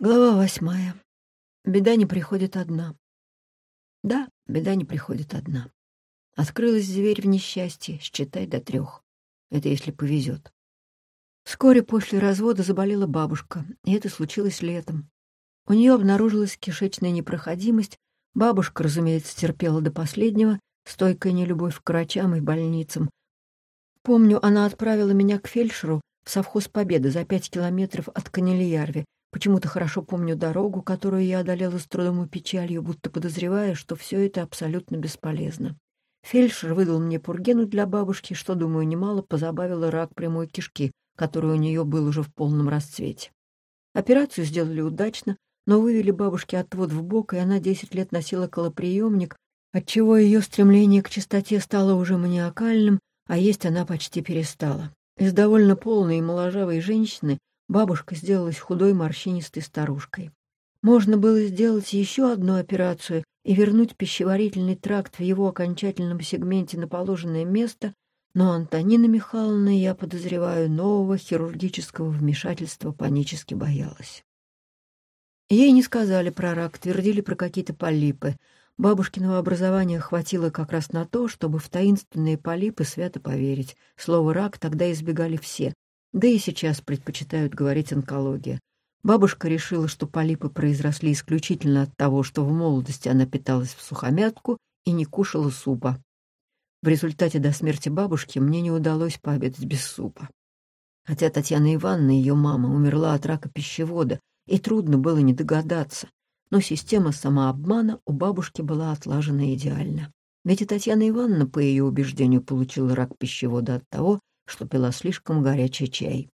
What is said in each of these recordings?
Глава восьмая. Беда не приходит одна. Да, беда не приходит одна. Открылась дверь в несчастье, считай до трех. Это если повезет. Вскоре после развода заболела бабушка, и это случилось летом. У нее обнаружилась кишечная непроходимость. Бабушка, разумеется, терпела до последнего, стойкая нелюбовь к врачам и больницам. Помню, она отправила меня к фельдшеру в совхоз Победы за пять километров от Канильярви, Почему-то хорошо помню дорогу, которую я одолела с трудом и печалью, будто подозревая, что все это абсолютно бесполезно. Фельдшер выдал мне пургену для бабушки, что, думаю, немало позабавило рак прямой кишки, который у нее был уже в полном расцвете. Операцию сделали удачно, но вывели бабушке отвод в бок, и она десять лет носила колоприемник, отчего ее стремление к чистоте стало уже маниакальным, а есть она почти перестала. Из довольно полной и моложавой женщины Бабушка сделалась худой морщинистой старушкой. Можно было сделать еще одну операцию и вернуть пищеварительный тракт в его окончательном сегменте на положенное место, но Антонина Михайловна, я подозреваю, нового хирургического вмешательства панически боялась. Ей не сказали про рак, твердили про какие-то полипы. Бабушкиного образования хватило как раз на то, чтобы в таинственные полипы свято поверить. Слово «рак» тогда избегали все, да и сейчас предпочитают говорить онкология. Бабушка решила, что полипы произросли исключительно от того, что в молодости она питалась в сухомятку и не кушала супа. В результате до смерти бабушки мне не удалось пообедать без супа. Хотя Татьяна Ивановна, ее мама, умерла от рака пищевода, и трудно было не догадаться, но система самообмана у бабушки была отлажена идеально. Ведь и Татьяна Ивановна, по ее убеждению, получила рак пищевода от того, что пила слишком горячий чай.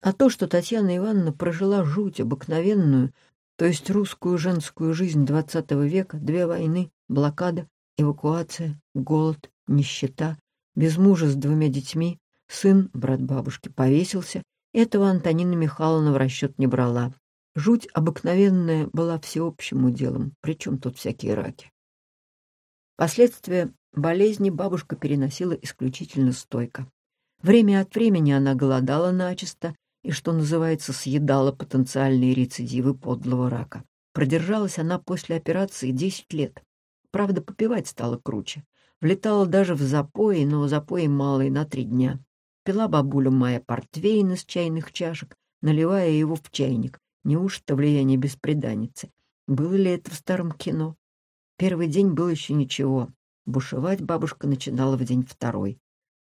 А то, что Татьяна Ивановна прожила жуть обыкновенную, то есть русскую женскую жизнь XX века, две войны, блокада, эвакуация, голод, нищета, без мужа с двумя детьми, сын, брат бабушки, повесился, этого Антонина Михайловна в расчет не брала. Жуть обыкновенная была всеобщим уделом, причем тут всякие раки. Последствия болезни бабушка переносила исключительно стойко. Время от времени она голодала начисто и, что называется, съедала потенциальные рецидивы подлого рака. Продержалась она после операции 10 лет. Правда, попивать стало круче. Влетала даже в запои, но запои малые на три дня. Пила бабуля моя портвейн из чайных чашек, наливая его в чайник. Неужто влияние беспреданницы? Было ли это в старом кино? Первый день был еще ничего. Бушевать бабушка начинала в день второй.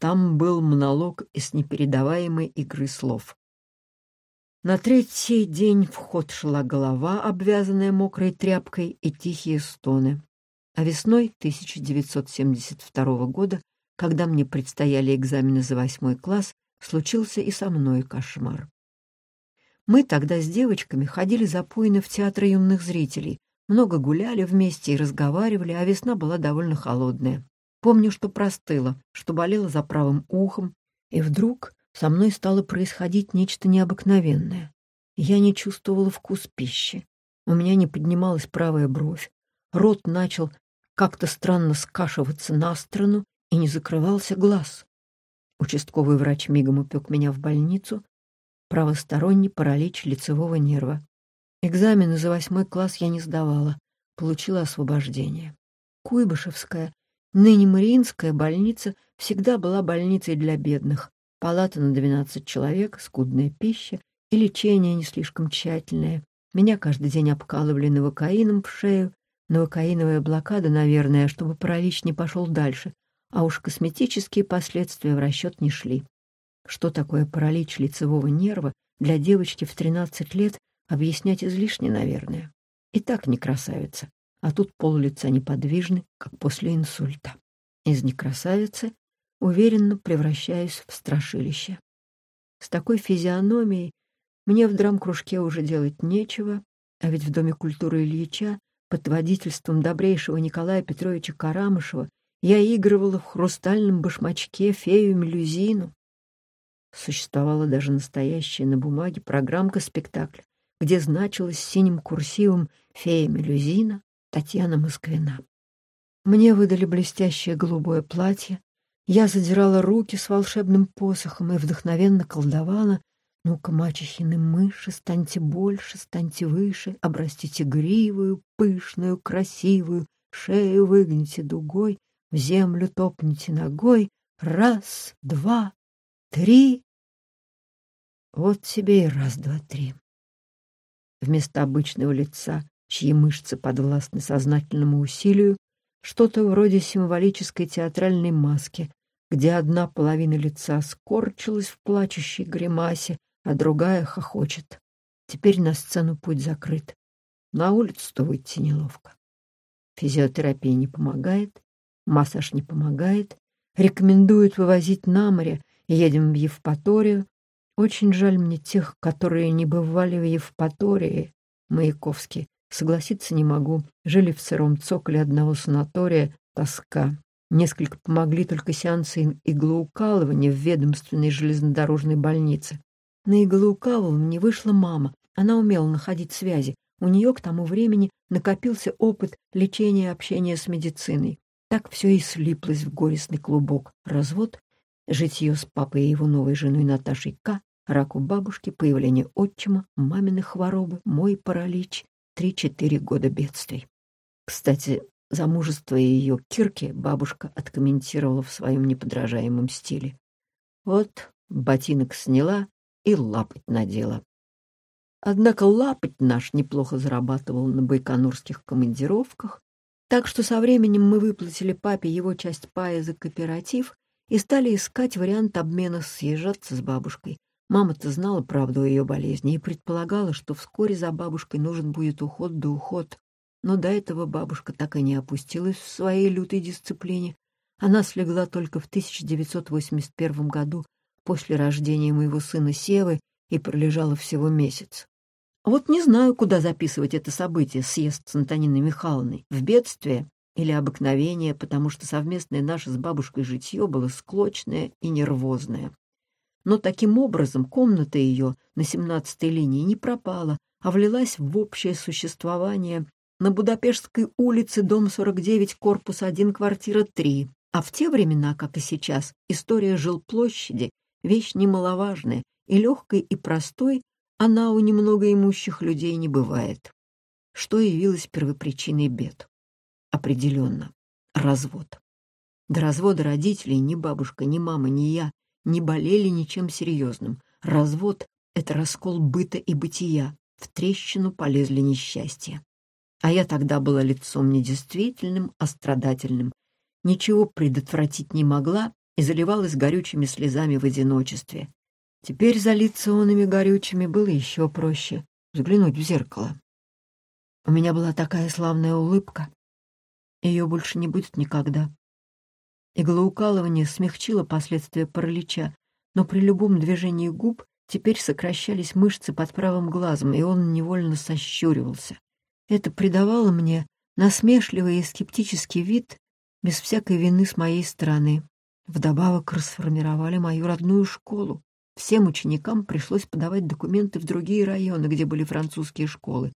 Там был монолог из непередаваемой игры слов. На третий день в ход шла голова, обвязанная мокрой тряпкой, и тихие стоны. А весной 1972 года, когда мне предстояли экзамены за восьмой класс, случился и со мной кошмар. Мы тогда с девочками ходили запойно в театр юных зрителей, много гуляли вместе и разговаривали, а весна была довольно холодная. Помню, что простыла, что болела за правым ухом, и вдруг со мной стало происходить нечто необыкновенное. Я не чувствовала вкус пищи. У меня не поднималась правая бровь. Рот начал как-то странно скашиваться на сторону, и не закрывался глаз. Участковый врач мигом упек меня в больницу. Правосторонний паралич лицевого нерва. Экзамены за восьмой класс я не сдавала. Получила освобождение. Куйбышевская Ныне Мариинская больница всегда была больницей для бедных. Палата на 12 человек, скудная пища и лечение не слишком тщательное. Меня каждый день обкалывали новокаином в шею. Новокаиновая блокада, наверное, чтобы паралич не пошел дальше. А уж косметические последствия в расчет не шли. Что такое паралич лицевого нерва для девочки в 13 лет, объяснять излишне, наверное. И так не красавица а тут пол лица неподвижны, как после инсульта. Из некрасавицы уверенно превращаюсь в страшилище. С такой физиономией мне в драм-кружке уже делать нечего, а ведь в Доме культуры Ильича под водительством добрейшего Николая Петровича Карамышева я игрывала в хрустальном башмачке фею-мелюзину. Существовала даже настоящая на бумаге программка спектакля, где значилось синим курсивом «Фея-мелюзина», Татьяна Москвина. Мне выдали блестящее голубое платье, я задирала руки с волшебным посохом и вдохновенно колдовала, Ну-ка, мачехины мыши, станьте больше, станьте выше, обрастите гривую, пышную, красивую, шею выгните дугой, в землю топните ногой. Раз, два, три. Вот тебе и раз, два, три. Вместо обычного лица, чьи мышцы подвластны сознательному усилию, что-то вроде символической театральной маски, где одна половина лица скорчилась в плачущей гримасе, а другая хохочет. Теперь на сцену путь закрыт. На улицу-то выйти неловко. Физиотерапия не помогает, массаж не помогает, рекомендуют вывозить на море, едем в Евпаторию. Очень жаль мне тех, которые не бывали в Евпатории, Маяковский. Согласиться не могу. Жили в сыром цоколе одного санатория. Тоска. Несколько помогли только сеансы иглоукалывания в ведомственной железнодорожной больнице. На иглоукалывание вышла мама. Она умела находить связи. У нее к тому времени накопился опыт лечения и общения с медициной. Так все и слиплось в горестный клубок. Развод, житье с папой и его новой женой Наташей К., рак у бабушки, появление отчима, мамины хворобы, мой паралич, три-четыре года бедствий. Кстати, замужество ее Кирки бабушка откомментировала в своем неподражаемом стиле. Вот ботинок сняла, и лапоть надела. Однако лапоть наш неплохо зарабатывал на байконурских командировках, так что со временем мы выплатили папе его часть пая за кооператив и стали искать вариант обмена съезжаться с бабушкой. Мама-то знала правду о ее болезни и предполагала, что вскоре за бабушкой нужен будет уход да уход. Но до этого бабушка так и не опустилась в своей лютой дисциплине. Она слегла только в 1981 году после рождения моего сына Севы и пролежала всего месяц. Вот не знаю, куда записывать это событие, съезд с Антониной Михайловной, в бедствие или обыкновение, потому что совместное наше с бабушкой житье было склочное и нервозное. Но таким образом комната ее на семнадцатой линии не пропала, а влилась в общее существование на Будапештской улице, дом 49, корпус 1, квартира 3. А в те времена, как и сейчас, история жилплощади вещь немаловажная, и легкой, и простой она у немного имущих людей не бывает. Что явилось первопричиной бед? Определенно, развод. До развода родителей ни бабушка, ни мама, ни я не болели ничем серьезным. Развод — это раскол быта и бытия. В трещину полезли несчастья. А я тогда была лицом недействительным, а страдательным. Ничего предотвратить не могла и заливалась горючими слезами в одиночестве. Теперь залиться онными горючими было еще проще — взглянуть в зеркало. У меня была такая славная улыбка. Ее больше не будет никогда. Иглоукалывание смягчило последствия паралича, но при любом движении губ теперь сокращались мышцы под правым глазом, и он невольно сощуривался. Это придавало мне насмешливый и скептический вид без всякой вины с моей стороны. Вдобавок расформировали мою родную школу. Всем ученикам пришлось подавать документы в другие районы, где были французские школы.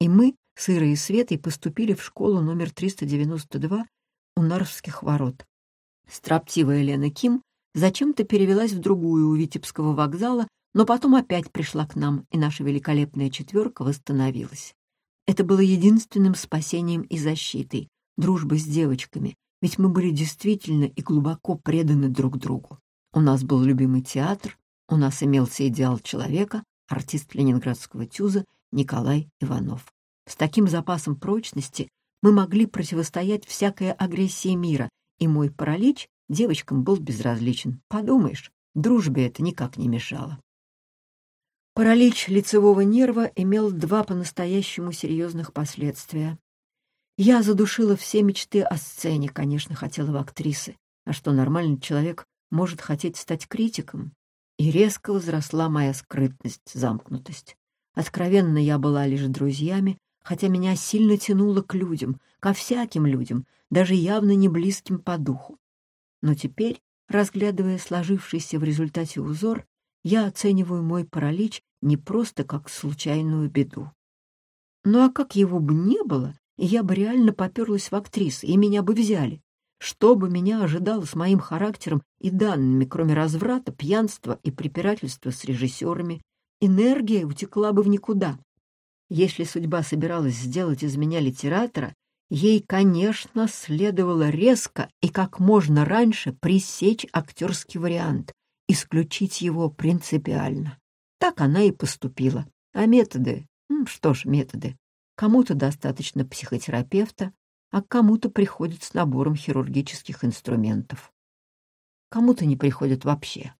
И мы с Ирой и Светой поступили в школу номер 392 у Нарвских ворот. Строптивая Лена Ким зачем-то перевелась в другую у Витебского вокзала, но потом опять пришла к нам, и наша великолепная четверка восстановилась. Это было единственным спасением и защитой, дружбой с девочками, ведь мы были действительно и глубоко преданы друг другу. У нас был любимый театр, у нас имелся идеал человека, артист ленинградского тюза Николай Иванов. С таким запасом прочности мы могли противостоять всякой агрессии мира, и мой паралич девочкам был безразличен. Подумаешь, дружбе это никак не мешало. Паралич лицевого нерва имел два по-настоящему серьезных последствия. Я задушила все мечты о сцене, конечно, хотела в актрисы. А что, нормальный человек может хотеть стать критиком? И резко возросла моя скрытность, замкнутость. Откровенно я была лишь друзьями, хотя меня сильно тянуло к людям, ко всяким людям, даже явно не близким по духу. Но теперь, разглядывая сложившийся в результате узор, я оцениваю мой паралич не просто как случайную беду. Ну а как его бы не было, я бы реально поперлась в актрисы, и меня бы взяли. Что бы меня ожидало с моим характером и данными, кроме разврата, пьянства и препирательства с режиссерами, энергия утекла бы в никуда. Если судьба собиралась сделать из меня литератора, ей, конечно, следовало резко и как можно раньше пресечь актерский вариант, исключить его принципиально. Так она и поступила. А методы? Что ж, методы. Кому-то достаточно психотерапевта, а кому-то приходит с набором хирургических инструментов. Кому-то не приходит вообще.